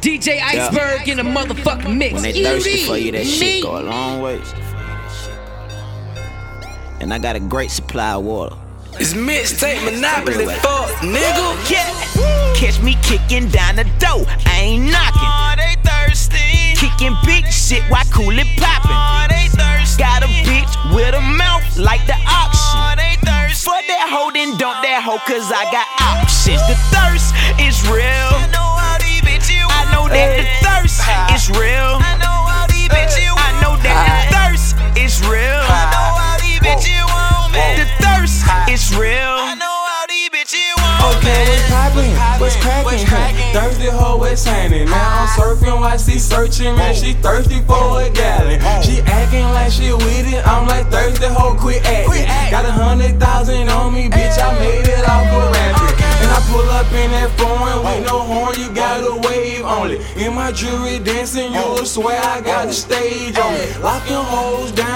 DJ Iceberg in a motherfucking mix. When they You thirsty need for you, that shit me. go a long way. And I got a great supply of water. It's mixtape monopoly, fuck, nigga. Yeah. Catch me kicking down the door. I ain't knocking. Oh, they thirsty. Kicking big shit while cool it popping. Oh, they thirsty. Got a bitch with a mouth like the Oh, auction. they thirsty. For that hoe, then dump that hoe, cause I got options. The thirst Okay, what's poppin'? What's crackin'? crackin'? Thirsty hoe, what's happening? Now I'm surfing while she searching, man. She thirsty for a gallon. She acting like she with it. I'm like thirsty hoe, quit acting. Got a hundred thousand on me, bitch. I made it off a rapid. And I pull up in that foreign with no horn. You gotta wave only. In my jewelry dancing, you will swear I got the stage on me. Locking hoes down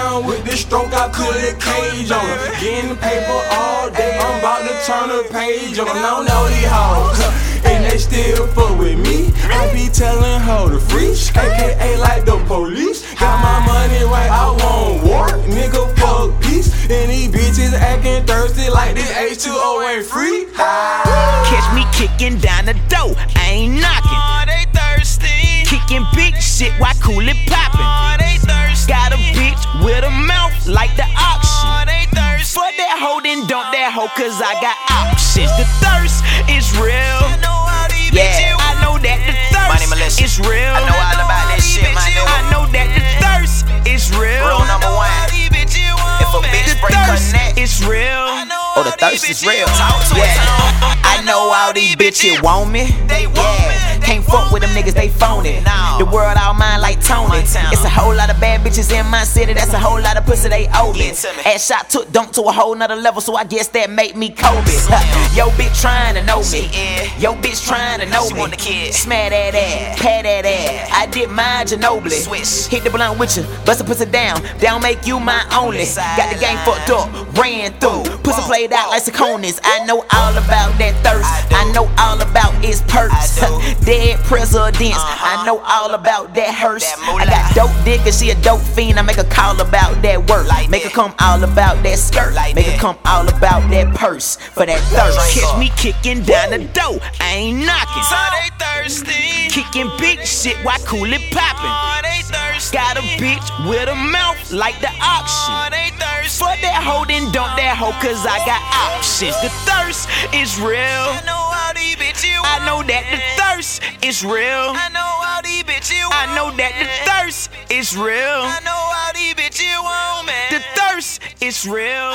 with this stroke, I put a cage on her. Getting paper all day. I'm about to turn a page on them. No, no, these hoes. And they still fuck with me. I be telling her to freeze, aka like the police. Got my money right, I won't war. Nigga, fuck peace. And these bitches acting thirsty like this H2O ain't free. Catch me kicking down the door. I ain't knocking. Oh, they thirsty. Kicking big shit while cool it popping. Like the auction. Oh, they thirsty. For that hoe, then dump that hoe, cause I got options. The thirst is I real. know how these Yeah, bitches I know that the Money thirst is real. I know all about that shit, my nigga. I know that the thirst is real. I know how these bitches want If a bitch The break her neck, it's real. Oh, the thirst is real. Talk to Yeah. I know all these bitches want me. They want Yeah, me. They can't fuck with them niggas, they phony. The world all mine like Tony. It's a whole lot of bad bitches in my city. That's a whole lot of pussy they owe me. Get to me. Ass shot took dunk to a whole nother level, so I guess that make me Kobe. Yo, bitch trying to know me. Yo, bitch trying to know me. want the kid. Smash that ass, pat that ass. I did mine Ginobili. Swish. Hit the blunt with you, bust a pussy down. Down make you my only. Got the game fucked up, ran through. Pussy played out like Saconis. I know all about that thirst. I. Know all about its perks. Dead presidents. Uh-huh. I know all about that hearse. I got dope dick and she a dope fiend. I make a call about that work. Like make her come all about that skirt. Like make her come all about that purse for that thirst. Catch me kicking down the door. I ain't knocking. So they thirsty. Kicking big shit while cool it popping. Oh. Got a bitch with a mouth like the Oh, auction. they thirsty. That hoe, then dump that hoe, cause I got options. The thirst is real. I know how these bitches I know that the thirst is real. I know how these bitches I know want that the thirst is real. I know how these bitches want me. The thirst is real.